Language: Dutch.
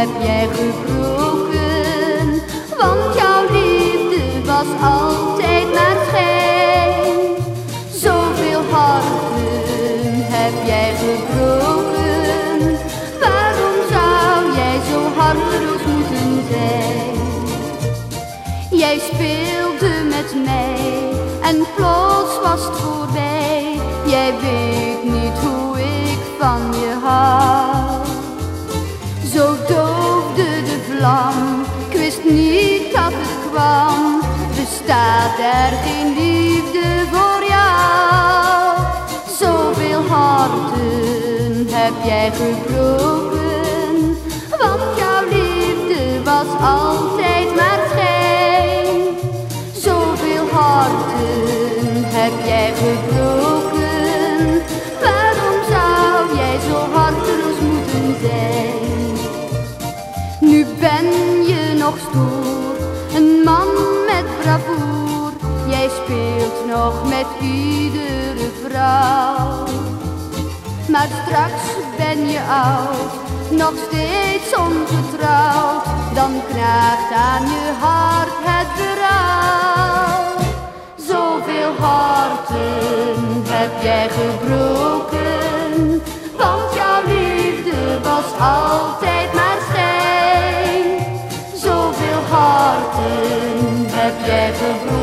heb jij gebroken, want jouw liefde was altijd maar schijn. Zoveel harten heb jij gebroken, waarom zou jij zo harteloos moeten zijn? Jij speelde met mij en plots was het voorbij. Jij weet niet hoe ik van je hou. Doofde ik wist niet dat het kwam. Bestaat er geen liefde voor jou? Zoveel harten heb jij gebroken, want jouw liefde was altijd maar schijn. Zoveel harten heb jij gebroken, ben je nog stoer, een man met bravoer. Jij speelt nog met iedere vrouw. Maar straks ben je oud, nog steeds ongetrouwd. Dan knaagt aan je hart het berouw. Zoveel harten heb jij gebroken, schijn. Zoveel